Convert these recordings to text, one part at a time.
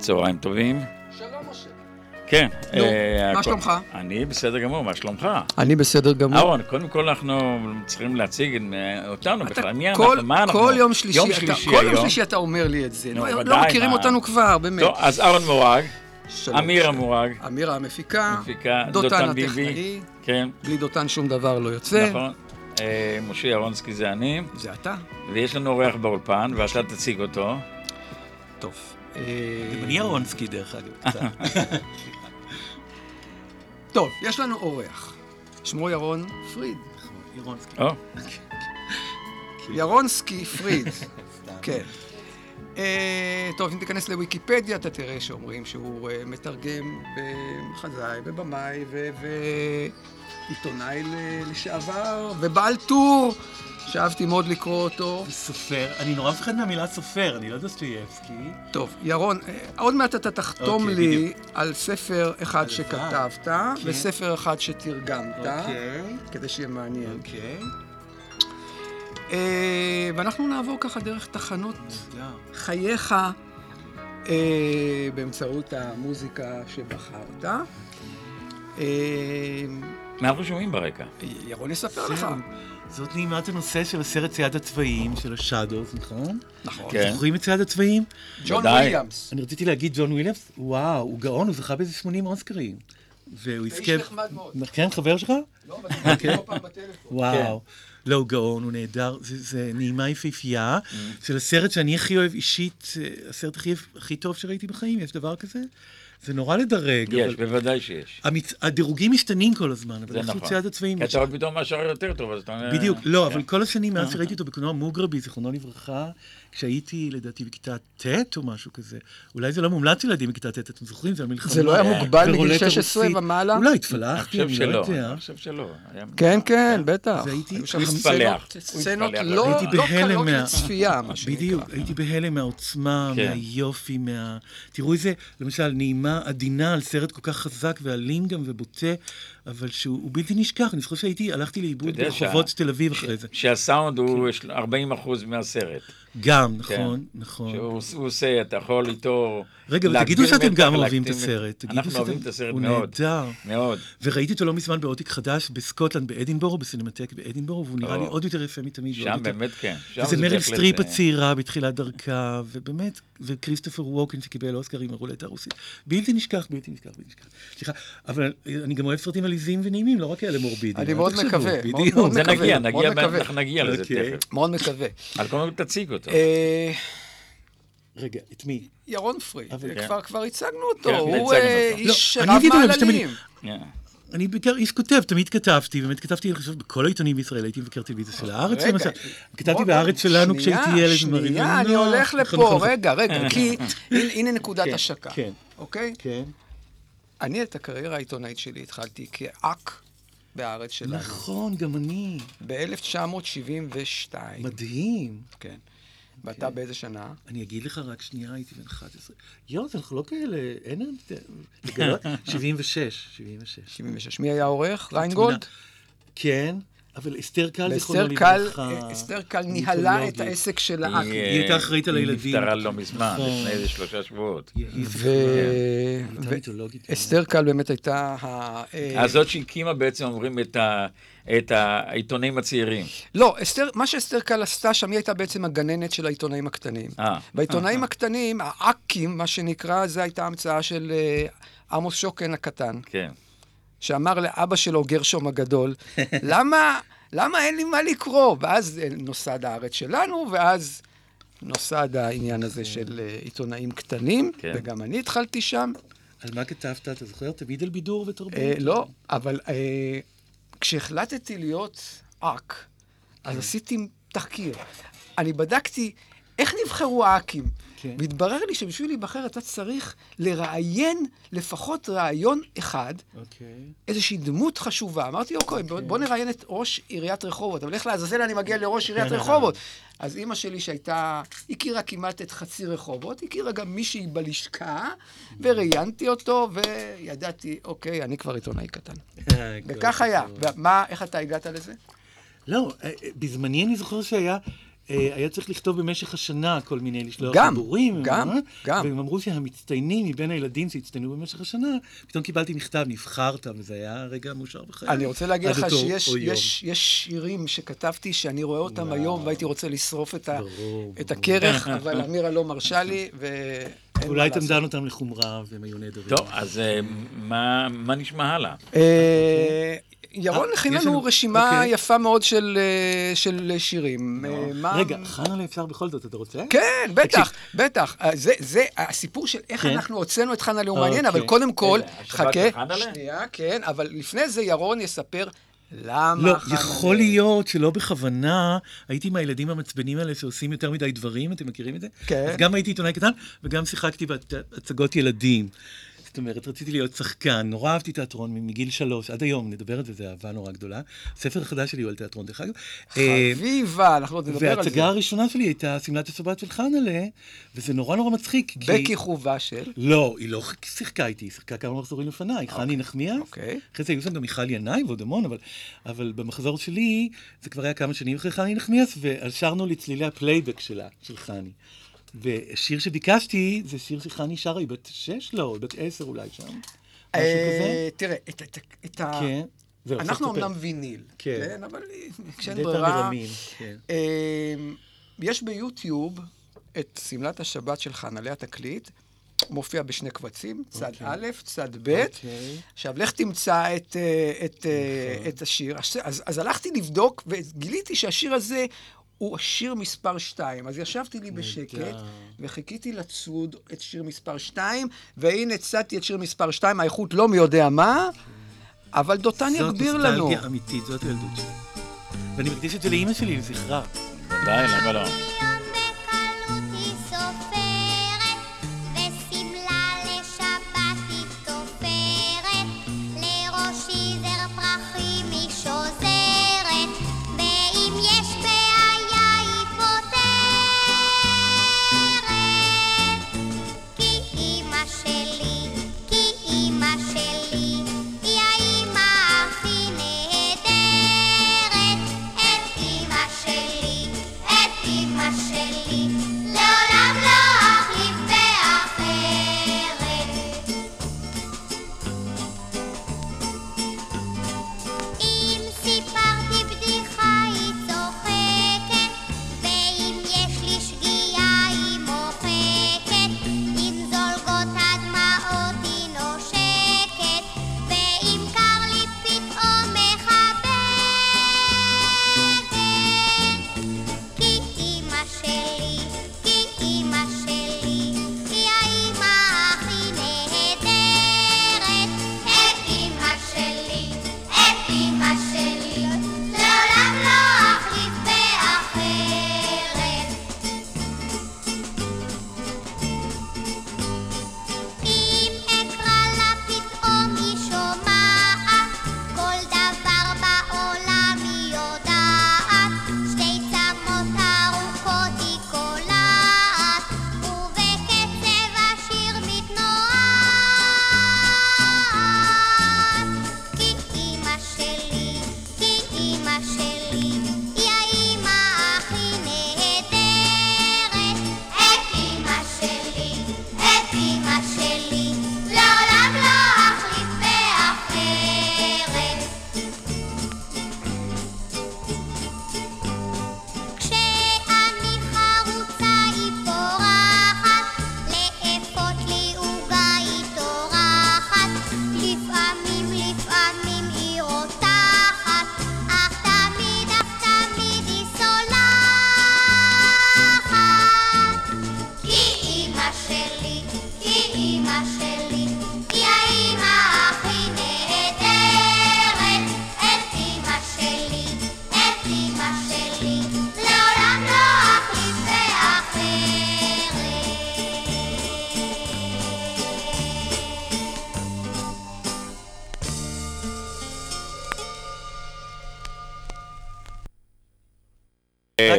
צהריים טובים. שלום, משה. כן. נו, אה, מה שלומך? אני בסדר גמור, מה שלומך? אני בסדר גמור. אהרון, קודם כל אנחנו צריכים להציג אותנו בכלל. מי כל- אנחנו? מה אנחנו? כל יום שלישי, אתה- אומר לי את זה. לא- לא מכירים? אותנו כבר, באמת. טוב, אז אהרון מורג, שלום, אמיר שלום. המורג, אמירה המפיקה, מפיקה, דותן. הטכנאי, כן, בלי דותן שום דבר לא יוצא. נכון. אה, משה ירונסקי זה אני, זה אתה? ויש לנו אורח באולפן, ואתה תציג אותו. טוב. אה, אני ירונסקי דרך אגב. קצת. טוב, יש לנו אורח. שמו ירון פריד. ירונסקי. ירונסקי פריד. כן. אה, טוב, אם תיכנס לוויקיפדיה, אתה תראה שאומרים שהוא אה, מתרגם ומחזאי ובמאי ו- ועיתונאי לשעבר, ובעל טור, שאהבתי מאוד לקרוא אותו. סופר, אני נורא מפחד מהמילה סופר, אני לא דוסטויבסקי. טוב, ירון, אה, עוד מעט אתה תחתום אוקיי, לי בדיוק. על ספר אחד הלוואי. שכתבת, וספר אחד שתרגמת, אוקיי, כדי שיהיה מעניין. אוקיי. אה, ואנחנו נעבור ככה דרך תחנות נהדר. חייך אה, באמצעות המוזיקה שבחרת. אה, מה אנחנו שומעים ברקע? ירון יספר לך. זאת נעימת הנושא של הסרט צייד הצבעים של ה Shadows, נכון? נכון. כן. זוכרים את צייד הצבעים? ג'ון. וויליאמס. אני רציתי להגיד ג'ון וויליאמס, וואו, הוא גאון, הוא זכה באיזה 80 אוסקרים. והוא איש יזכה... נחמד מאוד. כן, חבר שלך? לא, אבל אני מכיר אותו פעם בטלפון. וואו. לא, הוא גאון, הוא נהדר, זה, זה נעימה יפהפייה של הסרט שאני הכי אוהב אישית, אה, הסרט הכי טוב שראיתי בחיים, יש דבר כזה? זה נורא לדרג, יש, אבל בוודאי שיש. המצ... הדירוגים משתנים כל הזמן, אבל נכון. צייד הצבעים... כי אתה רואה פתאום משהו יותר טוב, אז אתה. בדיוק, לא, אבל כן. כל השנים מאז שראיתי אותו בקולנוע מוגרבי, זיכרונו לברכה, כשהייתי לדעתי בכיתה ט' או משהו כזה, אולי זה לא מומלץ ילדים בכיתה ט', אתם זוכרים? זה המלחמה. זה לא היה מוגבל מגיל ברולטה 16 רוסית. ומעלה? אולי התפלחתי, אני לא יודע. אני חושב שלא. כן, כן, בטח. אז הייתי- היו שם הוא סצנות-. לא לא קלות לצפייה, מה שנקרא. בדיוק, הייתי בהלם מהעוצמה, כן. מהיופי, מה... תראו איזה, למשל, נעימה עדינה על סרט כל כך חזק ואלים גם ובוטה, אבל שהוא הוא בלתי נשכח. אני זוכר שהייתי, הלכתי לאיבוד ברחובות תל אביב אחרי זה. שהסאונד הוא 40 אחוז מהסרט. גם, כן. נכון, נכון. שהוא הוא עושה, אתה יכול איתו... רגע, ותגידו שאתם גם אוהבים את. הסרט. תגידו אנחנו אוהבים שאתם- את הסרט הוא מאוד. נהדר. מאוד. וראיתי אותו לא מזמן בעותק חדש בסקוטלנד, באדינבורו, בסינמטק באדינבורו, והוא נראה לי. עוד יותר יפה מתמיד. שם יותר- באמת כן. שם וזה מריל סטריפ אה, הצעירה בתחילת דרכה, ובאמת, וכריסטופר ווקן שקיבל אוסקר עם הרולטה הרוסית. בלתי נשכח, בלתי נשכח, בלתי נשכח. סליחה, אבל אני גם אוהב סרטים עליזים ונעימים, לא רק כאלה מורבידים. אני מאוד מקווה, מאוד זה מקווה, נגיע, נגיע, מקווה. אנחנו נגיע לזה אוקיי. תכף. מאוד מקווה. על כל מקום תציג אותו. אה, רגע, את מי? ירון פריד, אבל- אה, כבר- הצגנו אותו, כן, הוא אה. איש לא, אני רב מעללים. אה. אני בעיקר איש כותב, תמיד כתבתי, באמת כתבתי, אני חושב, בכל העיתונים בישראל, הייתי מבקר טלוויזיה של הארץ, למשל. כתבתי בארץ שלנו שנייה, כשהייתי ילד. שנייה, במרינה. אני הולך נכון, לפה, נכון. רגע, רגע, כי הנה- נקודת כן, השקה, כן. אוקיי? כן. אני את הקריירה העיתונאית שלי התחלתי כאק בארץ שלנו, נכון, גם אני. ב-1972. מדהים. כן. ואתה באיזה שנה? אני אגיד לך רק שנייה, הייתי בן 11. יואו, אנחנו לא כאלה, אין הבדל. לגלות? 76, 76. 76. מי היה העורך? ריינגולד? כן, אבל אסתר קל, זיכרונו ואסתר קל, לברכה. אה, אסתר קל ניהלה את מיתולוגית. העסק של היא, האק. היא הייתה אחראית על היא הילדים. נפטרה לא מזמן, נכון. לפני איזה שלושה שבועות. היא- היא ו... זיכרונה. הייתה ו- מיתולוגית. אסתר קל באמת הייתה ה... אה, הזאת שהקימה בעצם, אומרים, את ה- את העיתונים הצעירים. לא, אסתר, מה שאסתר קל עשתה שם, היא הייתה בעצם הגננת של העיתונאים הקטנים. אה. והעיתונאים הקטנים, האקים, מה שנקרא, זו הייתה המצאה של אה, עמוס שוקן הקטן, כן. שאמר לאבא שלו, גרשום הגדול, למה, למה אין לי מה לקרוא? ואז אה, נוסד הארץ שלנו, ואז נוסד העניין הזה של אה, עיתונאים קטנים, כן. וגם אני התחלתי שם. על מה כתבת, אתה זוכר? תמיד על בידור ותרבות. אה, לא, אבל אה, כשהחלטתי להיות אק, אז עשיתי תחקיר. אני בדקתי איך נבחרו האקים. כן. והתברר לי שבשביל להיבחר אתה צריך לראיין לפחות ראיון אחד, אוקיי. איזושהי דמות חשובה. אמרתי, אוקיי, בוא, בוא נראיין את ראש עיריית רחובות. אבל איך לעזאזל אני מגיע לראש עיריית רחובות? אז אימא שלי שהייתה, הכירה כמעט את חצי רחובות, הכירה גם מישהי בלשכה, וראיינתי אותו, וידעתי, אוקיי, אני כבר עיתונאי קטן. וכך היה. ומה, איך אתה הגעת לזה? לא, אה, אה, בזמני אני זוכר שהיה... אה, היה צריך לכתוב במשך השנה כל מיני, לשלוח גם, דיבורים. גם, אה? גם. והם אמרו שהמצטיינים מבין הילדים שהצטיינו במשך השנה, פתאום קיבלתי מכתב, נבחרת, וזה היה רגע מאושר בחיי. אני רוצה להגיד לך שיש או. יש, יש שירים שכתבתי שאני רואה אותם וואו. היום והייתי רוצה לשרוף את, ה, את. הכרך, אבל אמירה לא מרשה לי, מה אולי לעשות. דן אותם לחומרה והם היו נהדרים. טוב, אז אה, מה מה נשמע הלאה? ירון אה, הכין לנו רשימה אוקיי. יפה מאוד של, אה, של שירים. אה, רגע, חנה אפשר בכל זאת, אתה רוצה? כן, בטח, בטח. זה, זה, הסיפור של איך כן. אנחנו הוצאנו את חנה הוא מעניין, אבל אוקיי. קודם כל, חכה? שנייה, כן, אבל לפני זה ירון יספר למה לא, חנה... יכול להיות שלא בכוונה, הייתי עם הילדים המעצבנים האלה שעושים יותר מדי דברים, אתם מכירים את זה? כן. אז גם הייתי עיתונאי קטן, וגם שיחקתי בהצגות ילדים. זאת אומרת, רציתי להיות שחקן, נורא אהבתי תיאטרון מגיל שלוש, עד היום, נדבר על זה, זו אהבה נורא גדולה. הספר החדש שלי הוא על תיאטרון, דרך אגב. אה, חביבה, אנחנו עוד נדבר על זה. וההצגה הראשונה שלי הייתה שמלת השבת של חנה'לה, וזה נורא נורא מצחיק. כי- בקי חובה של... לא, היא לא שיחקה איתי, היא שיחקה כמה מחזורים לפניי, חני נחמיאס. אוקיי. אחרי זה היו שם גם מיכל ינאי ועוד המון, אבל, אבל במחזור שלי, זה כבר היה כמה שנים אחרי חני נחמיאס, ושרנו לצלילי הפלייבק שלה, של חני. ושיר שביקשתי, זה שיר שחני שרה, היא בת שש? לא, היא בת עשר אולי שם. משהו כזה? אה, תראה, את, ה... כן. זהו, אנחנו. אמנם ויניל, כן. כן, אבל כשאין ברירה... כן. אה, יש ביוטיוב את שמלת השבת של חנה'לה התקליט, מופיע בשני קבצים, צד אוקיי. א', צד ב'. אוקיי. עכשיו, לך תמצא את, אה, את, אה, נכון. את השיר. אז הלכתי לבדוק, וגיליתי שהשיר הזה הוא השיר מספר 2. אז ישבתי לי בשקט. וחיכיתי לצוד את שיר מספר 2, והנה הצעתי את שיר מספר 2, האיכות לא מי יודע מה, אבל דותן זאת יגביר לנו. נוסטלגיה אמיתית, זאת הילדות שלי. ואני מקדיש את זה לאימא שלי, לזכרה. ודאי, למה לא?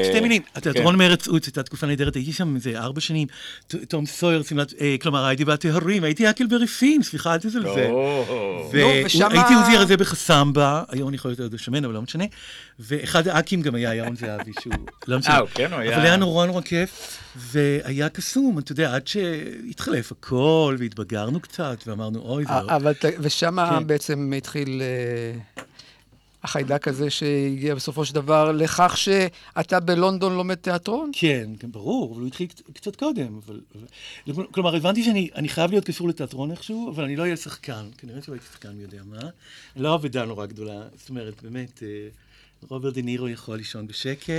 רק שתי מילים. התיאטרון מארץ עוץ, הייתה תקופה נהדרת, הייתי שם איזה ארבע שנים. תום סויר, אה, כלומר, הייתי בהטהרים, הייתי אקלברי פין, סליחה, אל תזלזל. והייתי עוזי הרזה בחסמבה, היום אני יכול להיות עוד שמן, אבל לא משנה. ואחד האקים גם היה ירון זהבי, שהוא... לא משנה. אה, כן, הוא היה- אבל היה נורא נורא כיף, והיה קסום, אתה יודע, עד שהתחלף הכל, והתבגרנו קצת, ואמרנו, אוי, זה... לא-" אבל, ושם כן. בעצם התחיל אה, החיידק הזה שהגיע בסופו של דבר לכך שאתה בלונדון לומד תיאטרון? כן, כן, ברור, אבל הוא התחיל קצת- קודם. אבל, אבל, כלומר, הבנתי שאני אני חייב להיות קשור לתיאטרון איכשהו, אבל אני לא אהיה שחקן. כנראה שלא הייתי שחקן מי יודע מה. לא אבדה נורא גדולה. זאת אומרת, באמת, אה, רוברט דה נירו יכול לישון בשקט.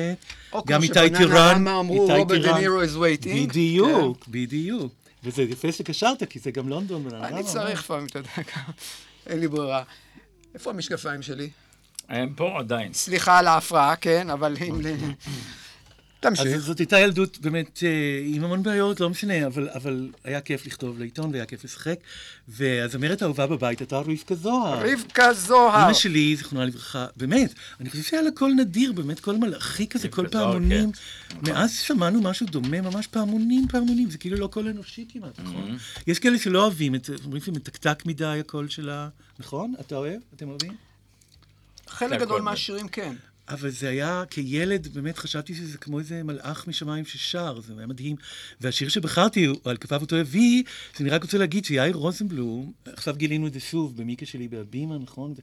או גם איתי טירן. רמה אמרו, איתי רוברט דה טירן. נירו is waiting. בדיוק, בדיוק. וזה יפה שקשרת, כי זה גם לונדון. אני צריך לפעמים, אתה יודע, אין לי ברירה. איפה המשקפיים שלי? הם פה עדיין. סליחה על ההפרעה, כן, אבל אם... אז תמשיך. זאת הייתה ילדות באמת אה, עם המון בעיות, לא משנה, אבל, אבל היה כיף לכתוב לעיתון והיה כיף לשחק. והזמרת האהובה בבית הייתה רבקה זוהר. רבקה זוהר. אמא שלי, זיכרונה לברכה, באמת, אני חושב שהיה לה קול נדיר, באמת קול מלאכי כזה, קול פעמונים. כן. מאז שמענו משהו דומה, ממש פעמונים, פעמונים, זה כאילו לא קול אנושי כמעט, נכון? יש כאלה שלא אוהבים, אומרים שמתקתק מדי הקול שלה, נכון? אתה אוהב? אתם אוהבים? חלק גדול זה. מהשירים כן. אבל זה היה, כילד, באמת חשבתי שזה כמו איזה מלאך משמיים ששר, זה היה מדהים. והשיר שבחרתי, הוא על כפיו אותו הביא, שאני רק רוצה להגיד שיאיר רוזנבלום, עכשיו גילינו את זה שוב במיקה שלי בהבימה, נכון?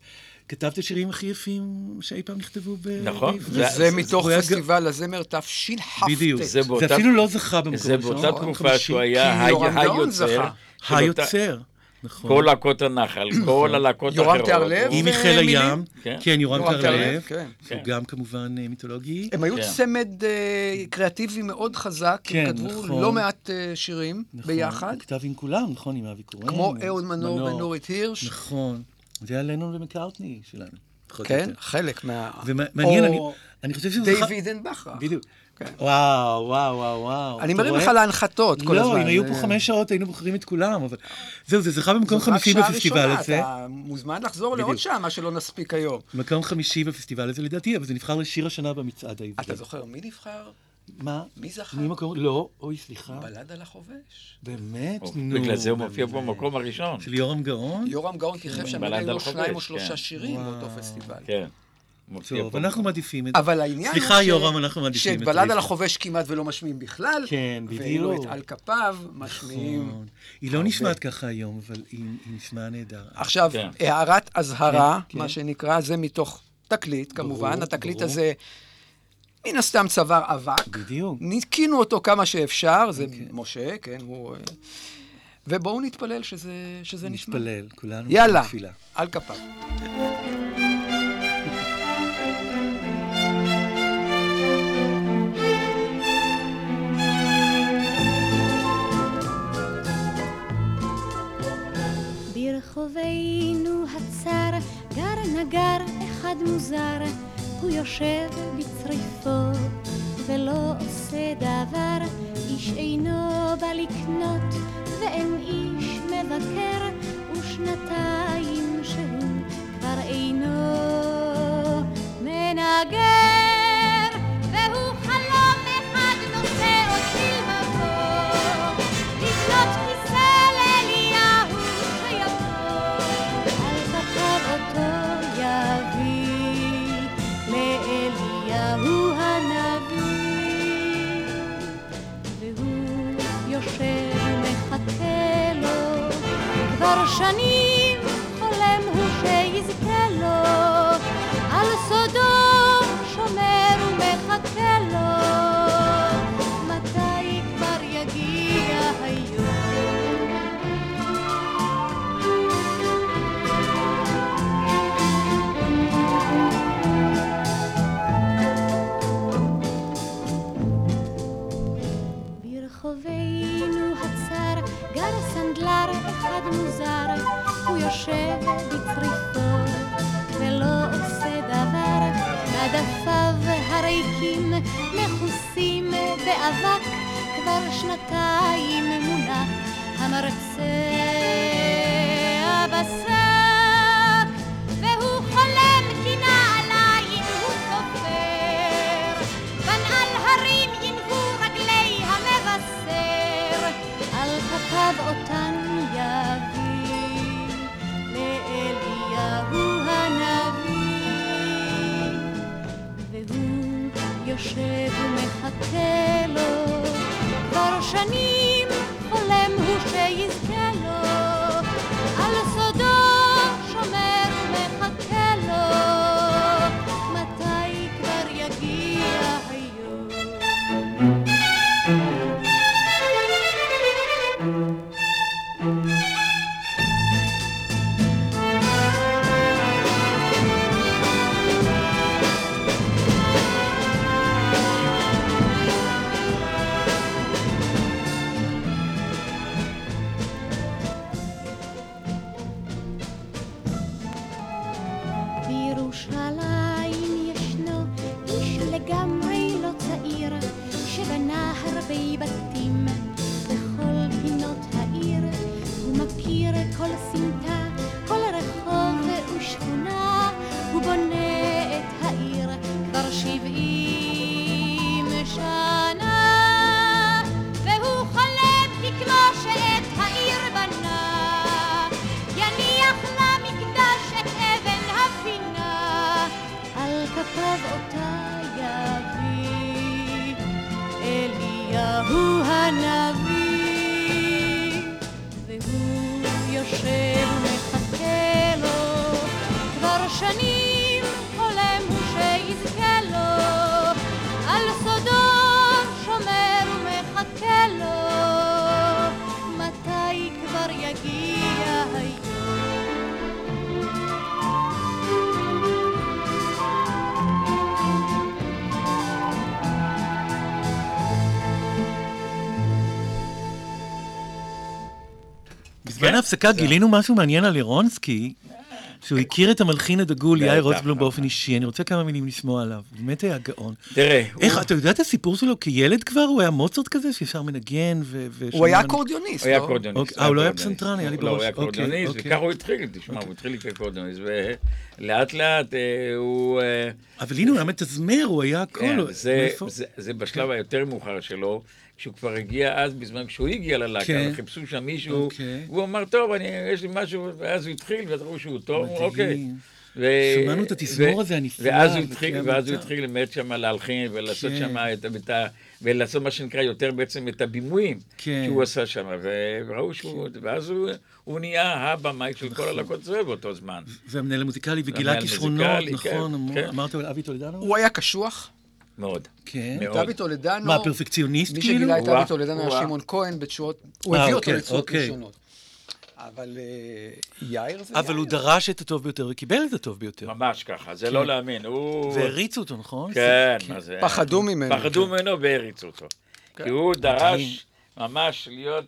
כתב את השירים הכי יפים שאי פעם נכתבו ב... נכון. זה- מתוך פסטיבל הזמר תשכ"ט. בדיוק. זה זה באותה- אפילו לא זכה במקום זה ראשון, באותה מקום תקופה חמישי. שהוא היה היוצר. אותה- היוצר, נכון. כל להקות הנחל, כל הלהקות האחרות. יורם תיארלב? עם ו- מחיל מילים? הים, כן. כן, יורם יורם תיארלב, כן. כן. גם כמובן אה, מיתולוגי. הם היו כן. צמד אה, קריאטיבי מאוד חזק, כן, הם כתבו נכון. לא מעט אה, שירים נכון, ביחד, הוא כתב עם כולם, נכון, עם אבי קורן. כמו אהוד מנור ונורית הירש. נכון. זה היה לנון ומקארטני שלנו. כן. חלק מה... ומעניין, אני, חושב שזה... דיוויד אנבכר. בדיוק. כן. וואו, וואו, וואו, וואו. אני מרים? לך להנחתות כל הזמן. לא, אם היו פה חמש שעות, היינו בוחרים את כולם, אבל... זהו, זה זכה במקום חמישי בפסטיבל הזה. אתה מוזמן לחזור לעוד. שעה, מה שלא נספיק היום. מקום חמישי בפסטיבל הזה לדעתי, אבל זה נבחר לשיר השנה במצעד העברי. אתה זוכר מי נבחר? מה? מי זכה? מי מקום? לא, אוי, סליחה. בלד על החובש. באמת? או, נו. בגלל זה הוא מופיע. במקום הראשון. של יורם גאון? יורם גאון כיכב שם, היו שניים או חובש, שלושה כן. שירים באותו. פסטיבל. כן. טוב. אנחנו מעדיפים את זה. אבל העניין הוא סליחה, יורם, אנחנו מעדיפים שאת את בלד על. החובש כמעט ולא משמיעים בכלל. כן, ואילו בדיוק. את על כפיו משמיעים. נכון. היא לא. נשמעת ככה היום, אבל היא היא נשמעה נהדר. עכשיו, כן. הערת אזהרה, כן, מה כן. שנקרא, זה מתוך תקליט, כמובן. ברור, התקליט ברור. הזה, מן הסתם צוואר אבק. בדיוק. ניקינו אותו כמה שאפשר, זה אוקיי. משה, כן, הוא... אה, ובואו נתפלל שזה, שזה נשמע. נתפלל, כולנו. יאללה. על כפיו. ברחובינו הצר גר נגר אחד מוזר, הוא יושב בצריפו ולא עושה דבר, איש אינו בא לקנות ואין איש מבקר, ושנתיים שהוא כבר אינו מנגר, כבר יושב בצריפו ולא עושה דבר, מדפיו הריקים מכוסים באבק, כבר שנתיים מונח. המרצע יושב ומחכה לו. כבר שנים בזמן ההפסקה גילינו משהו מעניין על אירונסקי, שהוא הכיר את המלחין הדגול יאיר רוטבלום באופן. אישי, אני רוצה כמה מילים לשמוע עליו. באמת היה גאון. תראה, איך, הוא- אתה יודע את הסיפור שלו כילד כבר? הוא היה מוצרט כזה שישר מנגן ו... הוא היה ושמענו- אקורדיוניסט, הוא היה לא? אקורדיוניסט. אוקיי, אה, הוא לא היה. פסנתרן, היה לי לא, הוא בראש. היה אוקיי, אקורדיוניסט, אוקיי. וככה הוא התחיל, תשמע, הוא התחיל כאקורדיוניסט, ולאט לאט אה, הוא... אה, אבל הנה, הוא היה מתזמר, הוא היה הכל. כן, הוא- זה- מאיפה? זה- זה בשלב היותר מאוחר שלו, כשהוא כבר הגיע אז, בזמן כשהוא הגיע ללהקה, כן. חיפשו שם מישהו, אוקיי. והוא אמר, טוב, אני- יש לי משהו, ואז הוא התחיל, ואז ראו שהוא טוב, מדהים. אוקיי. ו- שמענו את התזמור ו- הזה הנפלא, ואז הוא התחיל, ואז הוא. התחיל באמת שם להלחין ולעשות כן. שם את ה... ולעשות מה שנקרא יותר בעצם את הבימויים כן. שהוא עשה שם, וראו שהוא, ואז הוא- הוא נהיה הבמאי של כל הלקות צבא באותו זמן. והמנהל המוזיקלי וגילה כישרונות, נכון, כן, אמר- כן. אמרת על אבי טולדנו? הוא היה קשוח. מאוד. כן. מאוד. דוד טולדנו... מה, פרפקציוניסט מי כאילו? שגילה את דוד טולדנו היה. שמעון כהן בתשואות... הוא אה, הביא אותו אוקיי, לתשואות אוקיי. ראשונות. אבל אה, יאיר זה אבל הוא יאיר. דרש את הטוב ביותר וקיבל את הטוב ביותר. ממש ככה, זה לא להאמין. הוא... והריצו אותו, נכון? כן, כן. מה זה... פחדו ממנו. פחדו ממנו והריצו אותו. כי הוא. דרש ממש להיות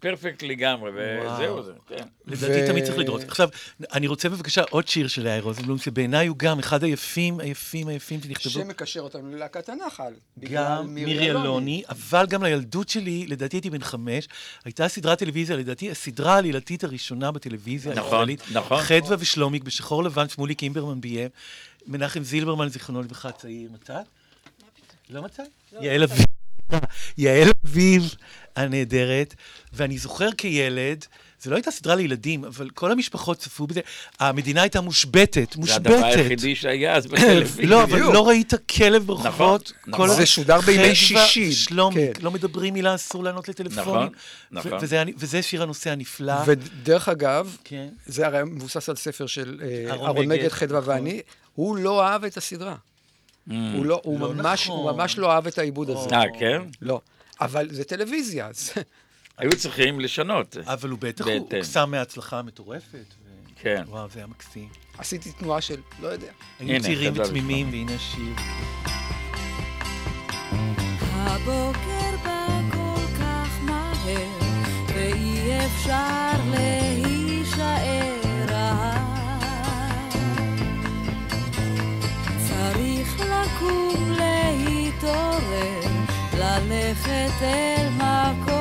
פרפקט לגמרי, וזהו. זה, כן. לדעתי תמיד צריך לדרוס. עכשיו, אני רוצה בבקשה עוד שיר של יאיר רוזנבלום, שבעיניי הוא גם אחד היפים, היפים, היפים שנכתבו. שמקשר אותנו ללהקת הנחל. גם מירי אלוני, אבל גם לילדות שלי, לדעתי הייתי בן חמש, הייתה סדרת טלוויזיה, לדעתי הסדרה העלילתית הראשונה בטלוויזיה נכון, הישראלית, נכון. חדווה ושלומיק, בשחור לבן, שמוליק אימברמן ביים, מנחם זילברמן, זיכרונו לברכה, צעיר, מצאת? לא מצאת? יעל אביב, יעל אביב הנהדרת, ואני זוכר כילד, זו לא הייתה סדרה לילדים, אבל כל המשפחות צפו בזה, המדינה הייתה מושבתת, זה מושבתת. הדבר היחידי שהיה אז בטלוויזיה. לא, אבל. לא ראית כלב ברחובות. נכון. זה שודר בימי שישי. שלומיק, כן. לא מדברים מילה, אסור לענות לטלפונים. נכון, נכון. וזה שיר הנושא הנפלא. ודרך אגב, כן. זה הרי מבוסס על ספר של אה, אהרון מגד, חדווה נכון. ואני, הוא לא אהב את הסדרה. הוא לא, הוא לא ממש, נכון. הוא ממש לא אהב את העיבוד הזה. אה, כן? לא. אבל זה טלוויזיה, אז היו צריכים לשנות. אבל הוא בטח. הוקסם מההצלחה המטורפת. כן. וואו, זה היה מקסים. עשיתי תנועה של, לא יודע. הנה, צעירים ותמימים, והנה השיר. הבוקר בא כל כך מהר, ואי אפשר להישאר ללכת אל מקום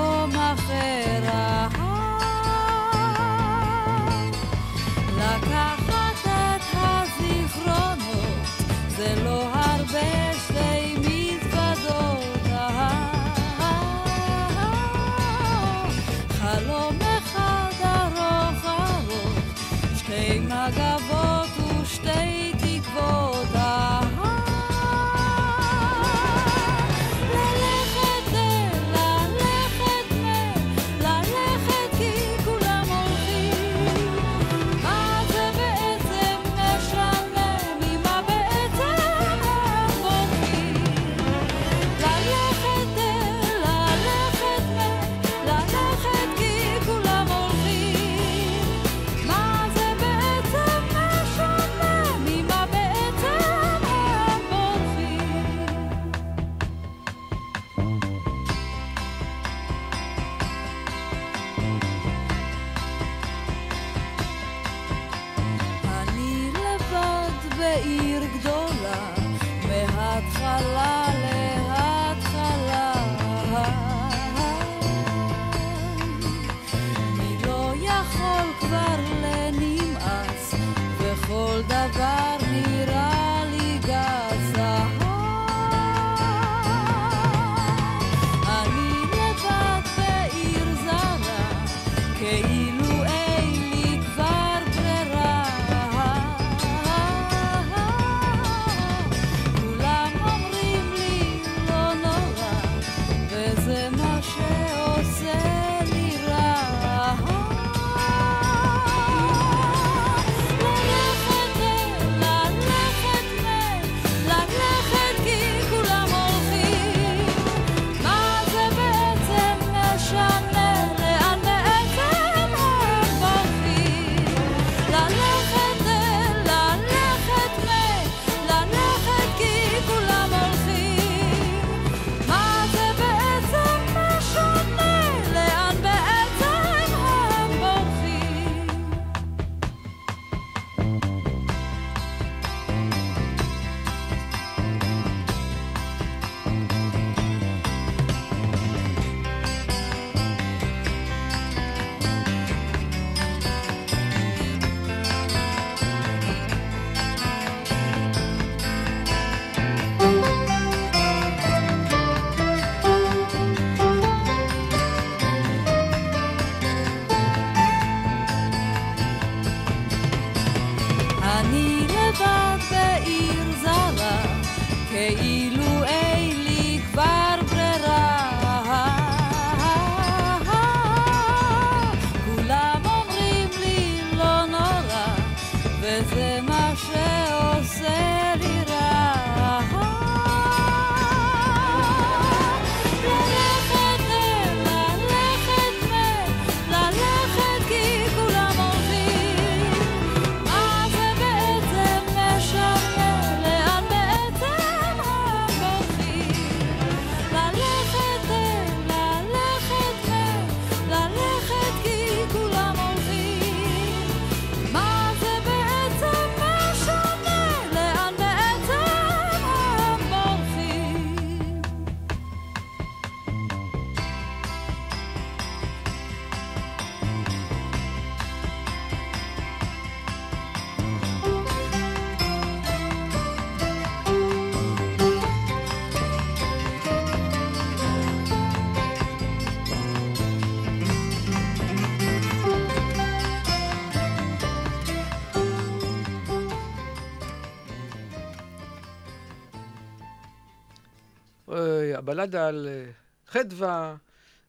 אה, הבלדה על אה, חדווה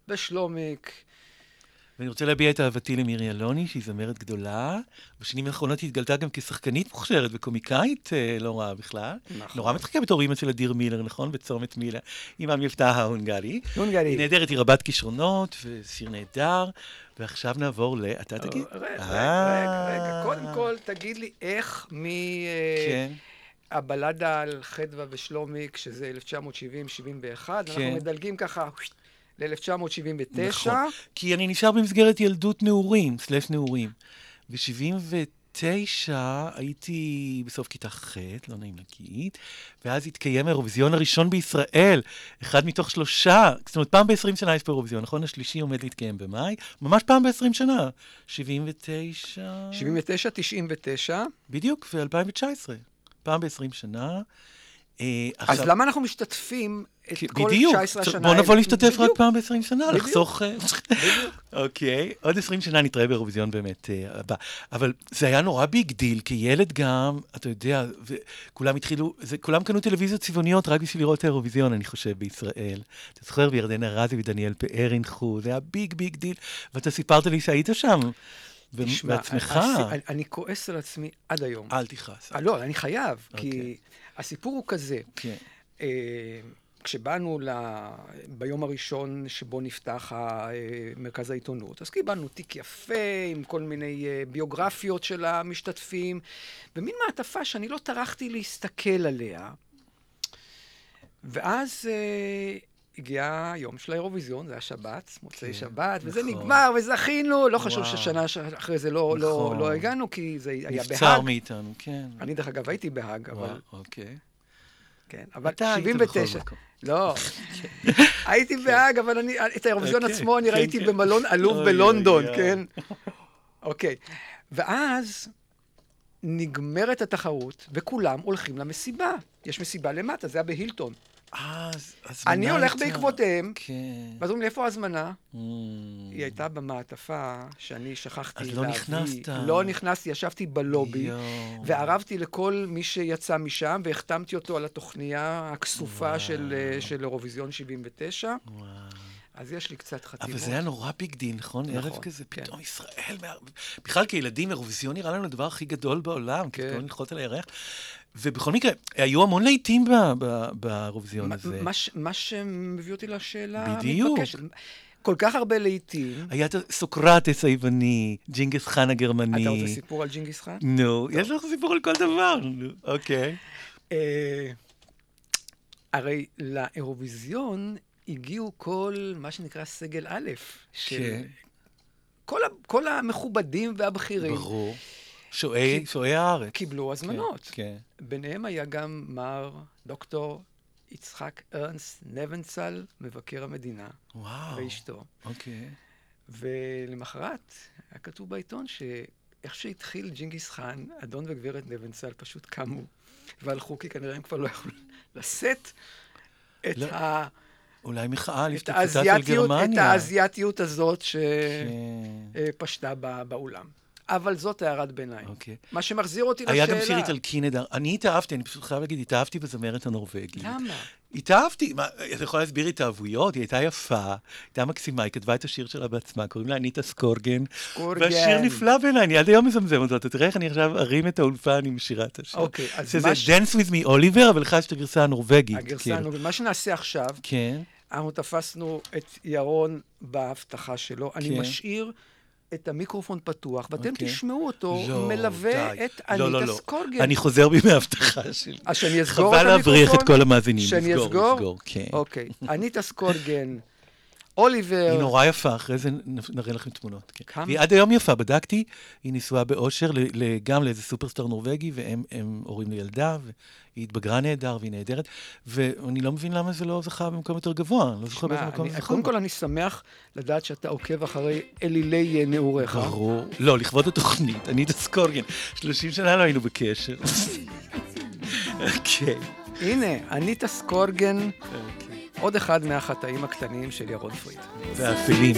ושלומיק. ואני רוצה להביע את אהבתי למירי אלוני, שהיא זמרת גדולה. בשנים האחרונות היא התגלתה גם כשחקנית מוכשרת וקומיקאית אה, לא רעה בכלל. נכון. נורא מצחיקה בתור אימא של אדיר מילר, נכון? בצומת מילר. עם המבטא ההונגרי. הונגרי. היא נהדרת, היא רבת כישרונות, ושיר נהדר. ועכשיו נעבור ל... אתה תגיד. רגע, רגע, אה. רגע. קודם כל, תגיד לי איך כן. מהבלדה על חדווה ושלומיק, שזה 1970-71, אנחנו כן. מדלגים ככה ל-1979. נכון. כי אני נשאר במסגרת ילדות נעורים, סלש נעורים. ב-79 הייתי בסוף כיתה ח', לא נעים להגיד, ואז התקיים האירוויזיון הראשון בישראל, אחד מתוך שלושה, זאת אומרת, פעם ב-20 שנה יש פה אירוויזיון, נכון? השלישי עומד להתקיים במאי, ממש פעם ב-20 שנה. 79... 79, 99. בדיוק, ו-2019. פעם ב-20 שנה. אה, אז עכשיו- למה אנחנו משתתפים את כי- כל בדיוק, 19 השנה? בוא נבוא להשתתף רק בדיוק. פעם ב-20 שנה, בדיוק. לחסוך... אה, אוקיי, עוד 20 שנה נתראה באירוויזיון באמת אה, הבא. אבל זה היה נורא big deal, כילד גם, אתה יודע, וכולם התחילו, זה, כולם קנו טלוויזיות צבעוניות רק בשביל לראות את האירוויזיון, אני חושב, בישראל. אתה זוכר, וירדנה רזי ודניאל פאר הנחו, זה היה big big deal, ואתה סיפרת לי שהיית שם, ו- תשמע, בעצמך. הס- אני- אני כועס על עצמי עד היום. אל תכעס. אה, לא, אני חייב, כי אוקיי. הסיפור הוא כזה. כן. אה, כשבאנו ל... ביום הראשון שבו נפתח אה, מרכז העיתונות, אז קיבלנו תיק יפה עם כל מיני ביוגרפיות של המשתתפים, ומין מעטפה שאני לא טרחתי להסתכל עליה. ואז אה, הגיע היום של האירוויזיון, זה היה שבת, מוצאי כן, שבת, וזה נכון. נגמר, וזכינו. לא חשוב. ששנה אחרי זה לא, לא, נכון. לא הגענו, כי זה היה בהאג. מאיתנו, כן. אני, דרך אגב, הייתי בהאג, אבל... אוקיי. כן, אבל אתה היית בכל 79. מקום. לא, הייתי בהאג, אבל אני, את האירוויזיון אוקיי, עצמו אני כן, ראיתי כן. במלון עלוב בלונדון, כן? אוקיי. ואז נגמרת התחרות, וכולם הולכים למסיבה. יש מסיבה למטה, זה היה בהילטון. אז, אז אני הולך בעקבותיהם, כן. ואז אומרים לי, איפה ההזמנה? Mm. היא הייתה במעטפה שאני שכחתי אז לא להביא. נכנסת. לא נכנסתי, ישבתי בלובי. וערבתי לכל מי שיצא משם, והחתמתי אותו על התוכניה הכסופה של, אה, של אירוויזיון 79. וואו. אז יש לי קצת חתימות. אבל זה היה נורא big deal, נכון? נכון, ערב כזה, כן. פתאום ישראל... מה- בכלל, כילדים, אירוויזיון נראה לנו הדבר הכי גדול בעולם, כן. כן. פתאום ללחוץ על הירח. ובכל מקרה, היו המון להיטים באירוויזיון הזה. מה מה שמביא אותי לשאלה בדיוק. המתבקשת. כל כך הרבה לעיתים. היה את סוקרטס היווני, ג'ינגס חאן הגרמני. אתה רוצה סיפור על ג'ינגיס חאן? נו, יש לך סיפור על כל דבר. אוקיי. אה, הרי לאירוויזיון הגיעו כל מה שנקרא סגל א', של כן. כל, כל המכובדים והבכירים ברור. שועי שועי הארץ. קיבלו הזמנות. כן. ביניהם היה גם מר דוקטור יצחק ארנסט נבנצל, מבקר המדינה, וואו. ואשתו. אוקיי. ולמחרת היה כתוב בעיתון שאיך שהתחיל ג'ינגיס חאן, אדון וגברת נבנצל פשוט קמו והלכו, כי כנראה הם כבר לא יכלו לשאת את, לא, ה... אולי מחאה על השתתפותה של האזייתיות, את גרמניה. האזייתיות הזאת כן. שפשטה באולם. אבל זאת הערת ביניים. אוקיי. מה שמחזיר אותי לשאלה. היה גם שיר איטלקי נהדר. אני התאהבתי, אני פשוט חייב להגיד, התאהבתי בזמרת הנורבגית. למה? התאהבתי, מה, אתה יכול להסביר התאהבויות? היא הייתה יפה, הייתה מקסימה, היא כתבה את השיר שלה בעצמה, קוראים לה אניטה סקורגן. סקורגן. והשיר נפלא בעיניי, אני עד היום מזמזם אותו, אתה תראה איך אני עכשיו ארים את האולפן עם שירת השיר. אוקיי, אז שזה מה ש- Dance with me אוליבר, אבל לך יש את הגרסה הנורבגית. הגרסה כאילו. הנוגעת. מה שנעשה עכשיו, כן, אנחנו תפסנו את ירון בהבטחה שלו. אני כן. משאיר את המיקרופון פתוח, ואתם אוקיי. תשמעו אותו לא, מלווה די. את לא, לא, אניטה לא. סקורגן. אני חוזר בי מההבטחה שלי. אז שאני אסגור את חבל להבריח את המיקרופון? כל המאזינים. שאני אסגור? לסגור, כן. אוקיי. אניטה סקורגן, אוליבר. היא נורא יפה, אחרי זה נראה לכם תמונות. כן. כמה? היא עד היום יפה, בדקתי, היא נשואה באושר גם לאיזה סופרסטאר נורבגי, והם הם הורים לילדה, והיא התבגרה נהדר והיא נהדרת, ואני לא מבין למה זה לא זכה במקום יותר גבוה, אני לא זוכר באיזה מקום זה זכה. קודם כל אני שמח לדעת שאתה עוקב אחרי אלילי אה, נעוריך. ברור. לא, לכבוד התוכנית, אני את הסקורגן. 30 שנה לא היינו בקשר. אוקיי. הנה, אניטה סקורגן, אוקיי. עוד אחד מהחטאים הקטנים של ירון פריד. והאפלים.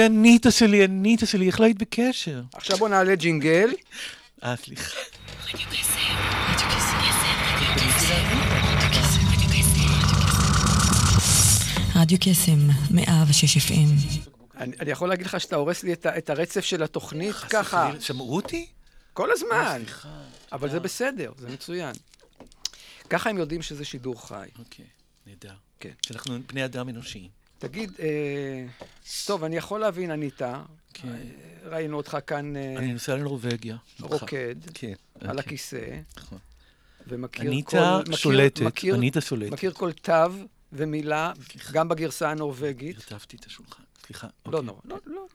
אוי, אניטה שלי, אניטה שלי, איך לא היית בקשר? עכשיו בוא נעלה ג'ינגל. אה, סליחה. רדיו קסם, 106 FM. אני אני יכול להגיד לך שאתה הורס לי את ה- את הרצף של התוכנית ככה, חלילה, שמעו אותי? כל הזמן. סליחה. אבל זה בסדר, זה מצוין. ככה הם יודעים שזה שידור חי. אוקיי, נהדר. כן. שאנחנו בני אדם אנושיים. תגיד, אה, טוב, אני יכול להבין, אניטה, כן. אה, ראינו אותך כאן אה, אני נוסע לנורבגיה. רוקד כן. על אוקיי, הכיסא, נכון. ומכיר כל... מכיר- שולטת, מכיר- אניטה שולטת. מכיר כל תו ומילה, גם בגרסה הנורבגית. הרטבתי את השולחן. סליחה. לא אוקיי. נורא, לא, לא.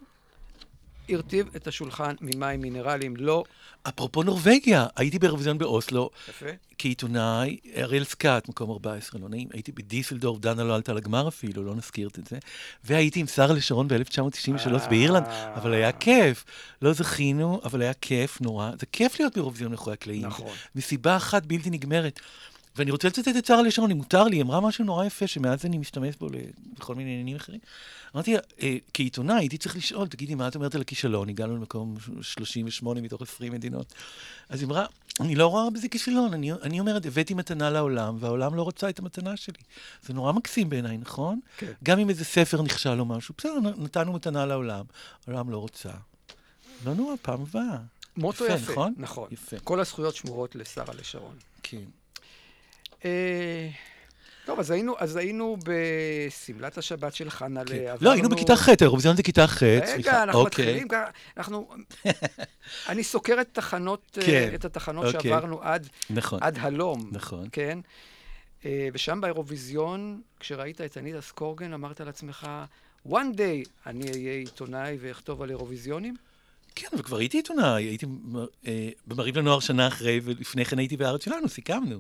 הרטיב את השולחן ממים מינרליים, לא... אפרופו נורבגיה, הייתי באירוויזיון באוסלו, יפה. כעיתונאי, אריאל סקאט, מקום 14, לא נעים, הייתי בדיסלדורף, דנה לא עלתה לגמר אפילו, לא נזכיר את זה, והייתי עם שרה לשרון ב-1993 אה. באירלנד, אבל היה כיף. לא זכינו, אבל היה כיף נורא. זה כיף להיות באירוויזיון מאחורי הקלעים. נכון. מסיבה אחת בלתי נגמרת. ואני רוצה לצטט את שרה לשרון, אם מותר לי, היא אמרה משהו נורא יפה, שמאז אני משתמש בו לכל מיני עניינים אחרים. אמרתי לה, אה, כעיתונאי הייתי צריך לשאול, תגידי, מה את אומרת על הכישלון? הגענו למקום 38 מתוך 20 מדינות. אז היא אמרה, אני לא רואה בזה כישלון, אני, אני אומרת, הבאתי מתנה לעולם, והעולם לא רצה את המתנה שלי. זה נורא מקסים בעיניי, נכון? כן. גם אם איזה ספר נכשל או משהו, בסדר, נתנו מתנה לעולם, העולם לא רוצה. לא נורא, פעם הבאה. מוטו יפה, יפה. נכון? נכון. יפה. כל הזכויות שמורות לשרה לשרון. כן. אה, טוב, אז היינו, אז היינו בשמלת השבת של חנה כן. ל... לא, היינו בכיתה ח', האירוויזיון זה כיתה ח', סליחה. רגע, אנחנו אוקיי. מתחילים ככה, אנחנו... אני סוקר את תחנות, אה, כן, את התחנות אוקיי. שעברנו עד, נכון. עד הלום. נכון. כן? אה, ושם באירוויזיון, כשראית את אניטה סקורגן, אמרת לעצמך, one day אני אהיה עיתונאי ואכתוב על אירוויזיונים? כן, אבל כבר הייתי עיתונאי, הייתי אה, במעריב לנוער שנה אחרי, ולפני כן הייתי בארץ שלנו, סיכמנו.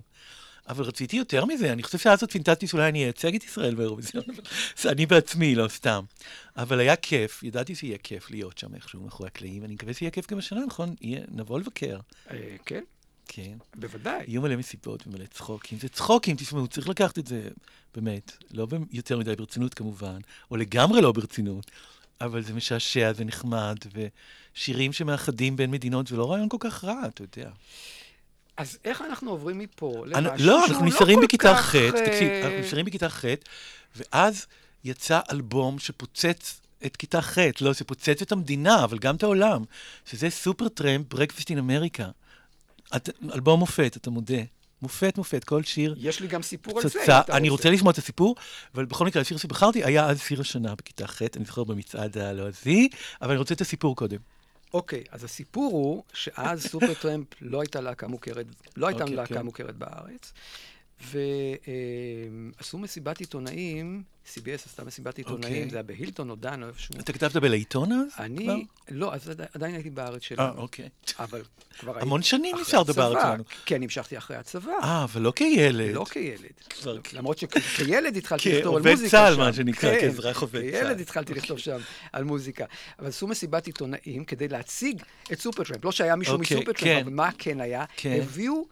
אבל רציתי יותר מזה, אני חושב שאז עוד פינטזתי שאולי אני אייצג את ישראל באירוויזיון, זה אני בעצמי, לא סתם. אבל היה כיף, ידעתי שיהיה כיף להיות שם איכשהו מאחורי הקלעים, ואני מקווה שיהיה כיף גם השנה, נכון? יהיה, נבוא לבקר. אה, כן, כן. בוודאי. יהיו מלא מסיבות ומלא צחוקים. זה צחוקים, תשמעו, צריך לקחת את זה, באמת, לא יותר מדי ברצינות כמובן, או לגמרי לא ברצינות, אבל זה משעשע ונחמד, ושירים שמאחדים בין מדינות, זה לא רעיון כל כך רע, אתה יודע. אז איך אנחנו עוברים מפה למשהו לא, שהוא אנחנו נשארים כל בכיתה כך, ח', אה, תקשיב, אנחנו נשארים בכיתה ח', ואז יצא אלבום שפוצץ את כיתה ח', לא, שפוצץ את המדינה, אבל גם את העולם, שזה סופרטרמפ, Breakfast in America. אלבום מופת, אתה מודה. מופת, מופת, כל שיר. יש לי גם סיפור על זה, אם פצצה. אתה אני רוצה לשמוע את הסיפור, אבל בכל מקרה, השיר שבחרתי היה אז שיר השנה בכיתה ח', אני זוכר במצעד הלועזי, אבל אני רוצה את הסיפור קודם. אוקיי, אז הסיפור הוא שאז סופרטרמפ לא הייתה להקה מוכרת, לא הייתה אוקיי, להקה כן. מוכרת בארץ, ועשו מסיבת עיתונאים, CBS עשתה מסיבת עיתונאים, אוקיי. זה היה בהילטון או דן או איפשהו. אתה כתבת בלעיתון אז? כבר? אני, לא, אז עדי- עדיין הייתי בארץ אה, שלנו, אוקיי. אבל כבר המון הייתי שנים אחרי נשארת בארץ שלנו. כי אני המשכתי אחרי הצבא, אה, אבל לא כילד. לא כילד. כבר- למרות שכילד התחלתי לכתוב על כעובד מוזיקה צה"ל, שם. מה שנקרא, כן, כאזרח עובד צה"ל. כילד התחלתי לכתוב שם על מוזיקה. אבל עשו מסיבת עיתונאים כדי להציג את סופרטרמפ. לא שהיה מישהו אוקיי, מסופרטרמפ, כן. אבל מה כן היה? כן. הביאו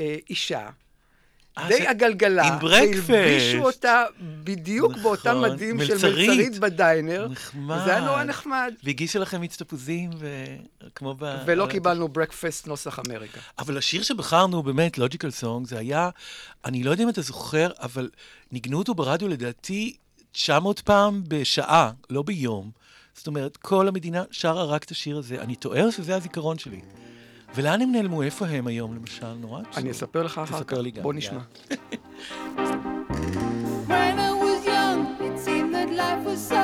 אה, אישה. אה, די זה- עגלגלה, עם breakfast. והלבישו אותה בדיוק באותם נכון, מדים של מלצרית. מלצרית בדיינר, נחמד. וזה היה נורא נחמד. והגישו לכם מיץ תפוזים, וכמו ב... ולא על- קיבלנו breakfast נוסח אמריקה. אבל השיר שבחרנו, באמת, Logical Song, זה היה, אני לא יודע אם אתה זוכר, אבל ניגנו אותו ברדיו לדעתי 900 פעם בשעה, לא ביום. זאת אומרת, כל המדינה שרה רק את השיר הזה. אני טוער שזה הזיכרון שלי. ולאן הם נעלמו? איפה הם היום, למשל? נורא עצוב. אני אספר לך אחר כך. תספר לי גם, בוא. נשמע. When I was young, it seemed that life was so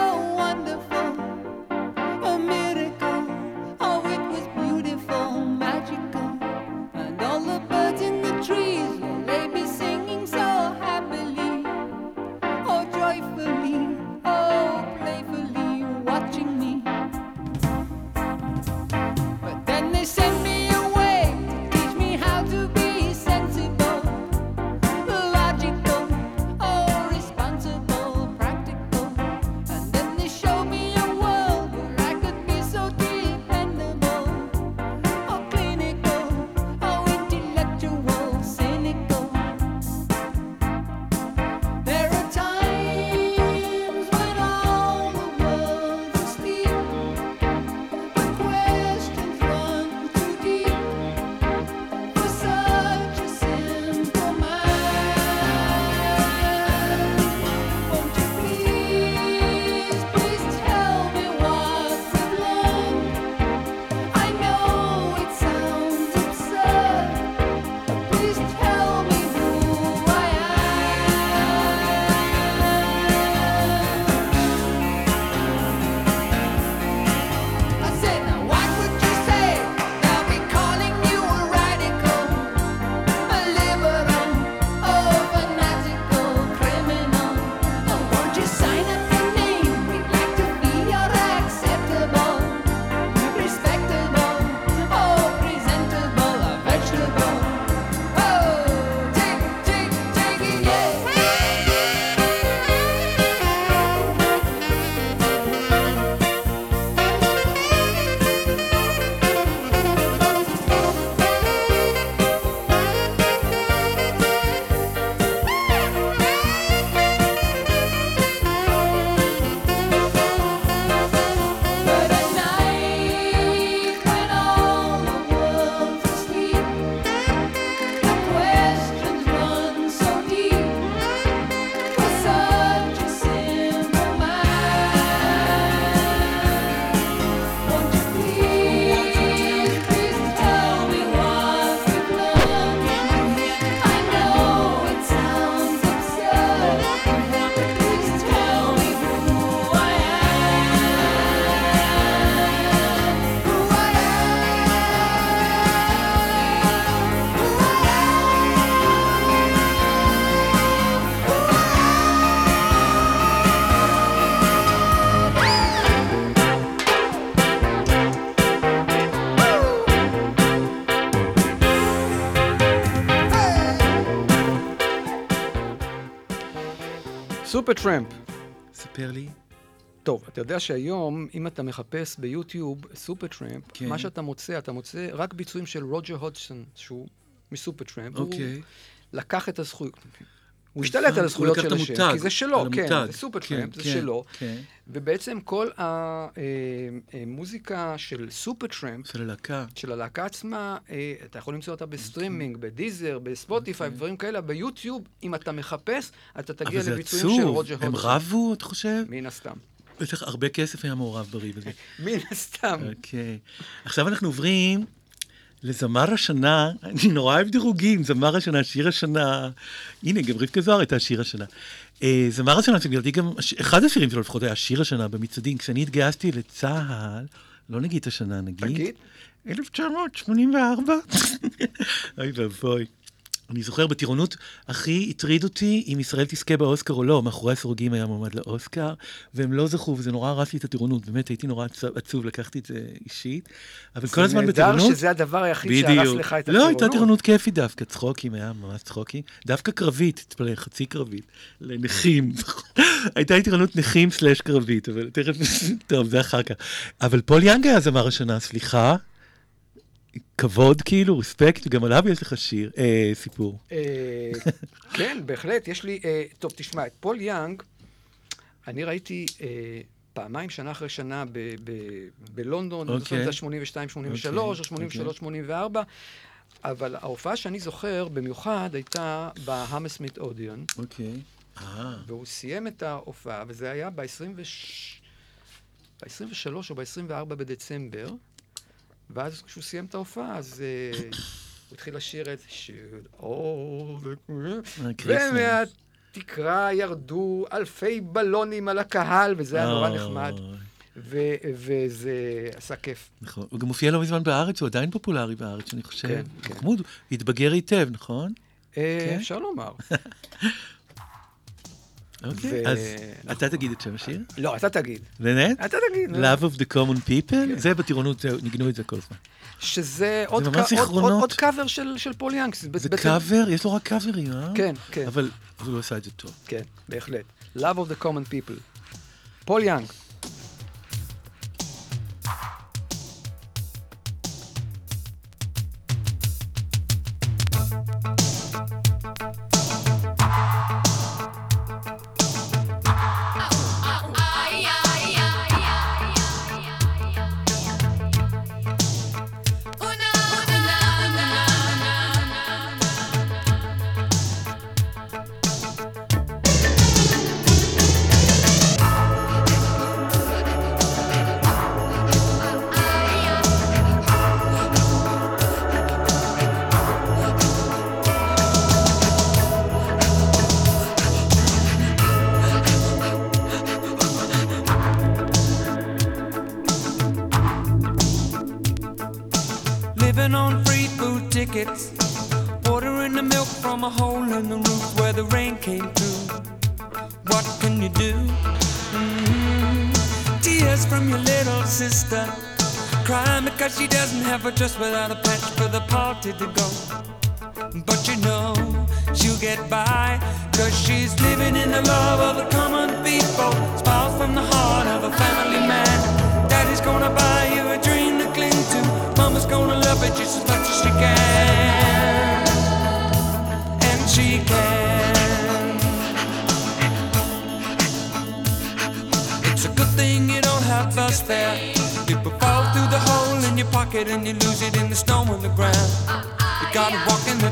סופר טראמפ. ספר לי. טוב, אתה יודע שהיום, אם אתה מחפש ביוטיוב סופר טראמפ, כן. מה שאתה מוצא, אתה מוצא רק ביצועים של רוג'ר הודסון, שהוא מסופר טראמפ. הוא אוקיי. לקח את הזכויות. הוא השתלט על הזכויות הוא לקח של השם, המותג, כי זה שלו, כן, המותג. זה סופר כן, טראמפ, זה כן, שלו. כן. ובעצם כל המוזיקה של סופר טראמפ, של הלהקה. של הלהקה עצמה, אה, אתה יכול למצוא אותה בסטרימינג, בדיזר, בספוטיפיי, דברים כאלה, ביוטיוב, אם אתה מחפש, אתה תגיע אוקיי. אבל זה לביצועים של עצוב. רוג'ר הם הודסון. רבו, אתה חושב? מן הסתם. בטח הרבה כסף היה מעורב בריב הזה. מן הסתם. אוקיי. עכשיו אנחנו עוברים לזמר השנה, אני נורא אוהב דירוגים, זמר השנה, שיר השנה, הנה, גם רבקה זוהר הייתה שיר השנה. אה, זמר השנה, שלדעתי גם, אחד השירים שלו לפחות היה שיר השנה במצעדים. כשאני התגייסתי לצה"ל, לא נגיד את השנה, נגיד. תגיד. 1984. אוי ואבוי. אני זוכר בטירונות, הכי הטריד אותי אם ישראל תזכה באוסקר או לא. מאחורי הסורגים היה מועמד לאוסקר, והם לא זכו, וזה נורא הרס לי את הטירונות. באמת, הייתי נורא עצוב, עצוב לקחתי את זה אישית. אבל כל הזמן זה בטירונות... נהדר שזה הדבר היחיד שהרס לך את לא, הייתה טירונות כיפית דווקא, צחוקים, היה ממש צחוקים. דווקא קרבית, תתפלא, חצי קרבית, לנכים. הייתה טירונות נכים סלאש קרבית, אבל תכף, טוב, זה אחר כך. אבל פול יאנג היה זמר השנה, סליחה. כבוד כאילו, respect, גם עליו יש לך שיר, אה, סיפור. אה, כן, בהחלט, יש לי... אה, טוב, תשמע, את פול יאנג, אני ראיתי אה, פעמיים, שנה אחרי שנה, ב- ב- בלונדון, זוכר אוקיי. את ה-82-83, אוקיי, או 83-84, אבל ההופעה שאני זוכר במיוחד הייתה בהמרסמית אודיון, אוקיי. אה, והוא סיים את ההופעה, וזה היה ב-23 ב-23 או ב-24 בדצמבר, ואז כשהוא סיים את ההופעה, אז אה, הוא התחיל לשיר את all the... אה. ומהתקרה ירדו אלפי בלונים על הקהל, וזה היה נורא. נחמד, ו- וזה עשה כיף. נכון. הוא גם מופיע לא מזמן בארץ, הוא עדיין פופולרי בארץ, אני חושב. כן, כן. הוא התבגר היטב, נכון? אה, כן? אפשר לומר. אוקיי. אז אתה תגיד את שם השיר? לא, אתה תגיד. באמת? אתה תגיד. Love of the Common People? זה בטירונות, ניגנו את זה כל הזמן. שזה עוד קאבר של פול יאנג. זה קאבר? יש לו רק קאברים, אה? כן, כן. אבל הוא עשה את זה טוב. כן, בהחלט. Love of the common people. פול יאנג.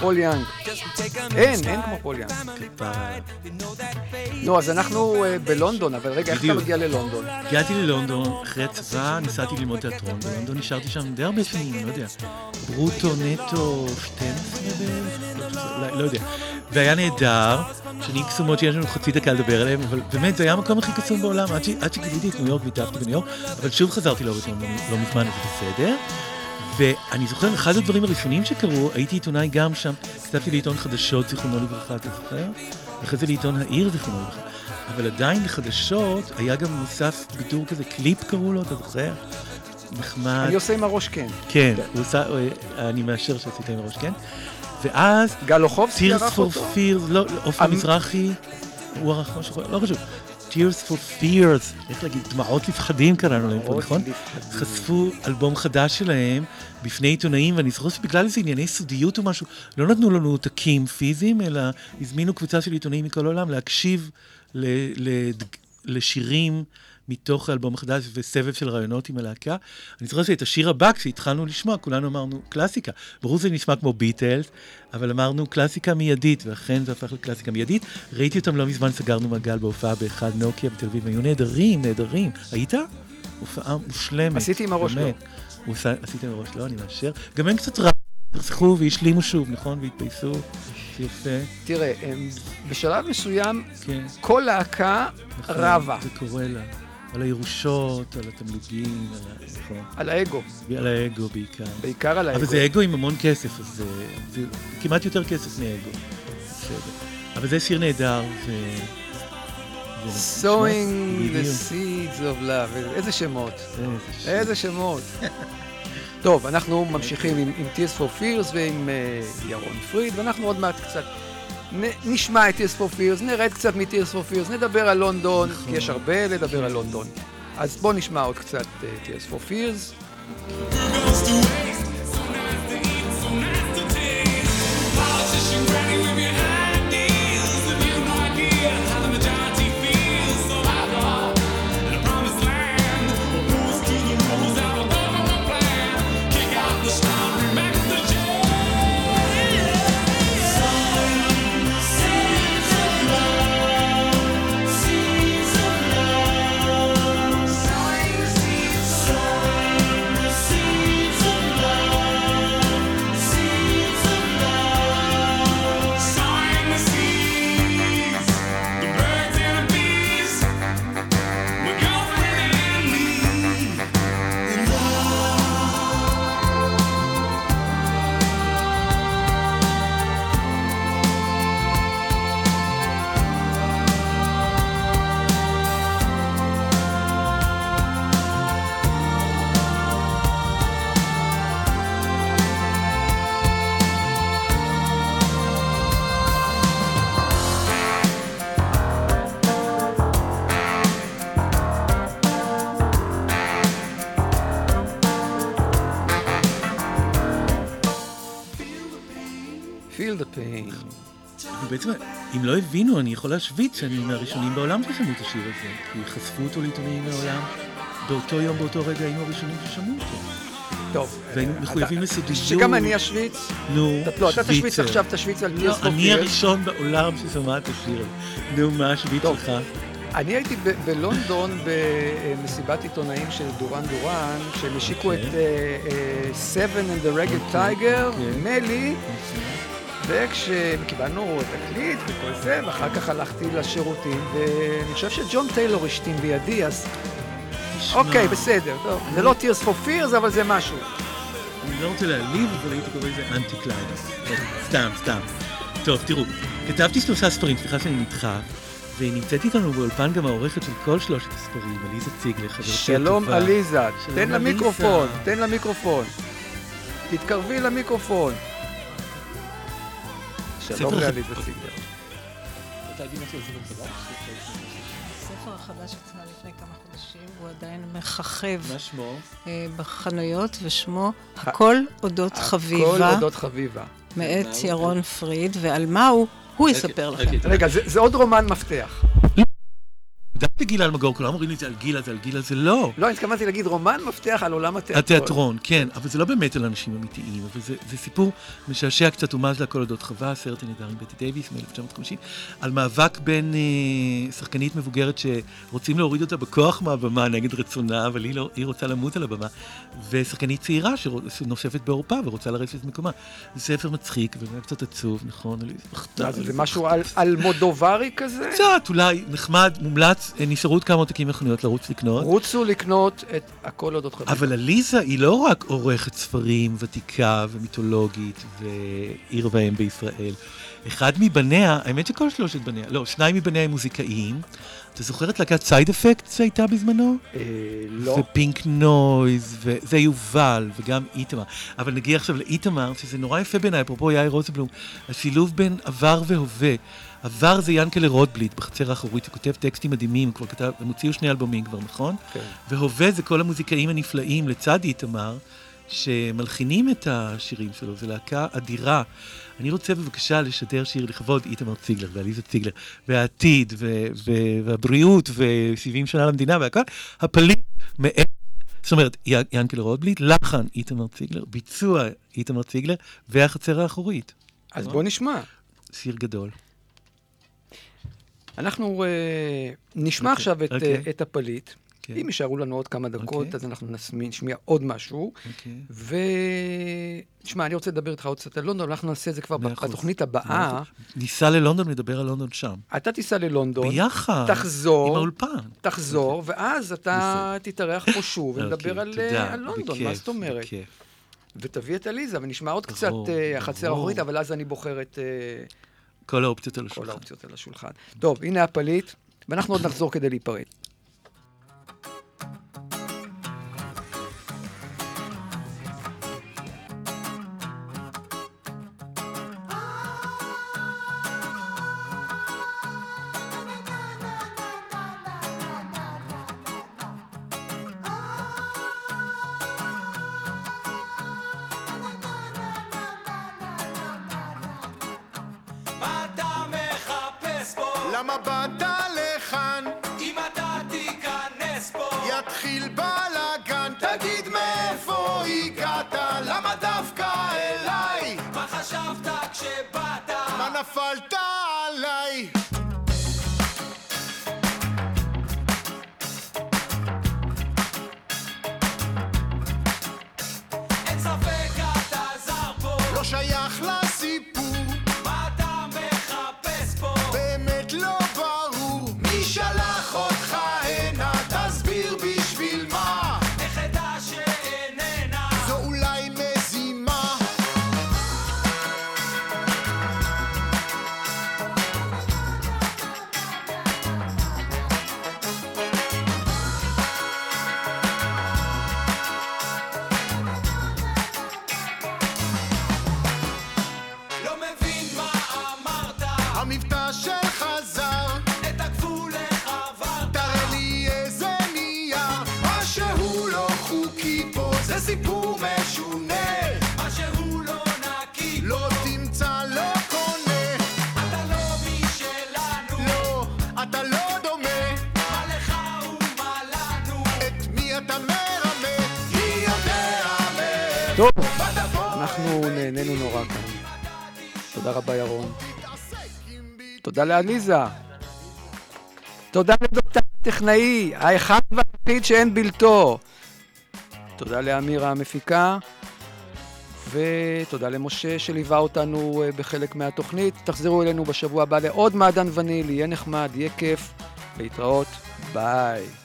פול יאנג. אין, אין כמו פול יאנג. that face. נו, אז אנחנו אה, בלונדון, אבל רגע, איך אתה. מגיע ללונדון? הגעתי ללונדון, אחרי הצבא נסעתי ללמוד תיאטרון, בלונדון נשארתי שם די הרבה שנים, לא יודע, ברוטו, נטו, 12 בערך, לא- לא יודע. והיה נהדר, שנים קסומות שיש לנו חצי דקה לדבר עליהם, אבל באמת זה היה המקום הכי קסום בעולם, עד שגיליתי את ניו יורק והתאהבתי בניו יורק, אבל שוב חזרתי ללונדון לא מזמן, וזה בסדר. ואני זוכר, אחד הדברים הראשונים שקרו, הייתי עיתונאי גם שם, כתבתי לעיתון חדשות, זיכרונו לברכה, אתה זוכר? ואחרי זה לעיתון העיר, זיכרונו לברכה. אבל עדיין לחדשות היה גם מוסף בידור כזה, קליפ קראו לו, אתה זוכר? נחמד. אני עושה עם הראש כן. כן, הוא עושה, הוא- אני מאשר שעשית עם הראש, כן? ואז, גל אוחובסקי ערך אותו? Fears, לא, לא, עופר מזרחי, הוא ערך משהו, לא חשוב. Tears for Fears, איך להגיד, דמעות לפחדים קראנו להם פה, דמעות נכון? חשפו אלבום חדש שלהם בפני עיתונאים, ואני זוכר שבגלל איזה ענייני סודיות או משהו, לא נתנו לנו עותקים פיזיים, אלא הזמינו קבוצה של עיתונאים מכל העולם להקשיב לשירים מתוך האלבום החדש וסבב של רעיונות עם הלהקה. אני זוכר שאת השיר הבא, כשהתחלנו לשמוע, כולנו אמרנו קלאסיקה. ברור שזה נשמע כמו ביטלס, אבל אמרנו קלאסיקה מיידית, ואכן זה הפך לקלאסיקה מיידית. ראיתי אותם לא מזמן, סגרנו מעגל בהופעה באחד נוקיה בתל אביב, היו נהדרים, נהדרים. היית? הופעה מושלמת. עשיתי עם הראש, לא. באמת. הוא עשה- עשית עם הראש לא, אני מאשר. גם הם קצת רע, רצחו והשלימו שוב, נכון? והתפייסו. יפה, תראה, בשלב מסוים כן. כל להקה נכון, רבה זה קורה לה. על הירושות, על התמלוגים, על ה- נכון. על האגו, על האגו בעיקר. בעיקר על האגו. אבל זה אגו עם המון כסף, אז זה, זה כמעט יותר כסף מאגו. בסדר. אבל זה שיר נהדר, ו... sowing the seeds of love, איזה שמות, איזה שמות. טוב, אנחנו ממשיכים עם, Tears for Fears ועם uh, ירון פריד, ואנחנו עוד מעט קצת נשמע את Tears for Fears, נרד קצת מ-Tears for Fears, נדבר על לונדון, נכון. כי יש הרבה לדבר על לונדון. אז בואו נשמע עוד קצת uh, Tears for בעצם, אם לא הבינו, אני יכול להשוויץ שאני מהראשונים בעולם ששמעו את השיר הזה, כי חשפו אותו לעיתונאים מהעולם. באותו יום, באותו רגע, היינו הראשונים ששמעו אותו. טוב, והיינו מחויבים לסודיות. שגם אני אשוויץ. נו, אתה- לא, אתה תשוויץ שוויצר. עכשיו, תשוויץ על לא, Tears for אני. הראשון בעולם ששמע את השיר. נו, מה השוויץ. שלך? אני הייתי בלונדון במסיבת עיתונאים של דורן דורן, שהם השיקו את אוקיי. אה, אה, Seven and the Ragged Tiger, אוקיי. וכשקיבלנו תקליט וכל זה, ואחר כך הלכתי לשירותים, ואני חושב שג'ון טיילור השתין לידי, אז אוקיי, בסדר, טוב. זה לא Tears for Fears, אבל זה משהו. אני לא רוצה להעליב, אבל הייתי קורא לזה אנטי-קליימקס. סתם, סתם. טוב, תראו, כתבתי שלושה ספרים, סליחה שאני נדחף, ונמצאת איתנו באולפן גם העורכת של כל שלושת הספרים, עליזה ציגלר, חברתי שלום הטובה. עליזה, שלום, תן עליזה. למיקרופון, תן למיקרופון. תתקרבי למיקרופון. שלום לעליזה ציגלר. הספר החדש יצא לפני כמה חודשים, הוא עדיין מככב? אה, בחנויות, ושמו הכל אודות הכל חביבה, אודות חביבה. מאת ירון פריד, ועל מה הוא, הוא יספר לכם. רגע, זה עוד רומן מפתח. גילה אלמגור, כולם אומרים לי זה על גילה, זה על גילה, זה לא. לא, אני התכוונתי להגיד רומן מפתח על עולם התיאטרון. התיאטרון, כן, אבל זה לא באמת על אנשים אמיתיים, אבל זה, זה סיפור משעשע קצת, ומז לה כל אודות חווה, סרט הנהדר עם בטי דייוויס מ-1950, על מאבק בין אה, שחקנית מבוגרת שרוצים להוריד אותה בכוח מהבמה נגד רצונה, אבל היא, לא, היא רוצה למות על הבמה, ושחקנית צעירה שנושפת בעורפה ורוצה לרשת את מקומה. זה ספר מצחיק וקצת עצוב, נכון? זה, משהו על- אלמודוברי כזה? קצת, אולי נחמד, מומלץ, אה, נשארו עוד כמה עותקים בחנויות לרוץ לקנות. רוצו לקנות את הכל אודות חווה. אבל עליזה היא לא רק עורכת ספרים ותיקה ומיתולוגית ועיר ואם בישראל. אחד מבניה, האמת שכל שלושת בניה, לא, שניים מבניה הם מוזיקאים. אתה זוכר את להקת Side Effect שהייתה בזמנו? אה, לא. ו Pink Noise, וזה יובל, וגם איתמר. אבל נגיע עכשיו לאיתמר, שזה נורא יפה בעיניי, אפרופו יאיר רוזנבלום, השילוב בין עבר והווה. עבר זה ינקלה רוטבליט בחצר האחורית, הוא כותב טקסטים מדהימים, כבר כתב, הם הוציאו שני אלבומים כבר, נכון? כן. והווה זה כל המוזיקאים הנפלאים לצד איתמר, שמלחינים את השירים שלו, זו להקה אדירה. אני רוצה בבקשה לשדר שיר לכבוד איתמר ציגלר ועליזה ציגלר, והעתיד, ו- ו- והבריאות, ו-70 שנה למדינה והכל, הפליט מאת, זאת אומרת, ינקל רוטבליט, לחן איתמר ציגלר, ביצוע איתמר ציגלר, והחצר האחורית. אז בוא נשמע. שיר גדול. אנחנו אה, נשמע אוקיי, עכשיו את, אוקיי. אה, את הפליט. כן. אם יישארו לנו עוד כמה דקות, אוקיי. אז אנחנו נשמיע עוד משהו. אוקיי. ו... תשמע, אני רוצה לדבר איתך עוד קצת על לונדון, אנחנו נעשה את זה כבר. בתוכנית הבאה. ניסע ללונדון, נדבר על לונדון שם. אתה תיסע ללונדון, ביחד. תחזור. עם האולפן. תחזור, ואז אתה תתארח פה שוב ונדבר אוקיי, על, אה, על לונדון, מה בכיף, זאת אומרת? בכיף. ותביא את עליזה, ונשמע עוד קצת החצר. האחורית, אבל אז אני בוחר את כל האופציות על כל השולחן. האופציות על השולחן. טוב, הנה הפליט, ואנחנו עוד נחזור כדי להיפרד. המבטא שלך זר, את הגבול איך עברת תראה לי איזה נייר. מה שהוא לא חוקי פה זה סיפור משונה. מה שהוא לא נקי לא תמצא, לא קונה. אתה לא משלנו לא, אתה לא דומה. מה לך ומה לנו את מי אתה מרמה? מי יודע טוב? אנחנו נהנינו נורא כאן. תודה רבה, ירון. תודה לעליזה. תודה לדוקטר הטכנאי, האחד והיחיד שאין בלתו. תודה לאמירה המפיקה, ותודה למשה שליווה אותנו אה, בחלק מהתוכנית. תחזרו אלינו בשבוע הבא לעוד מעדן וניל, יהיה נחמד, יהיה כיף. להתראות. ביי.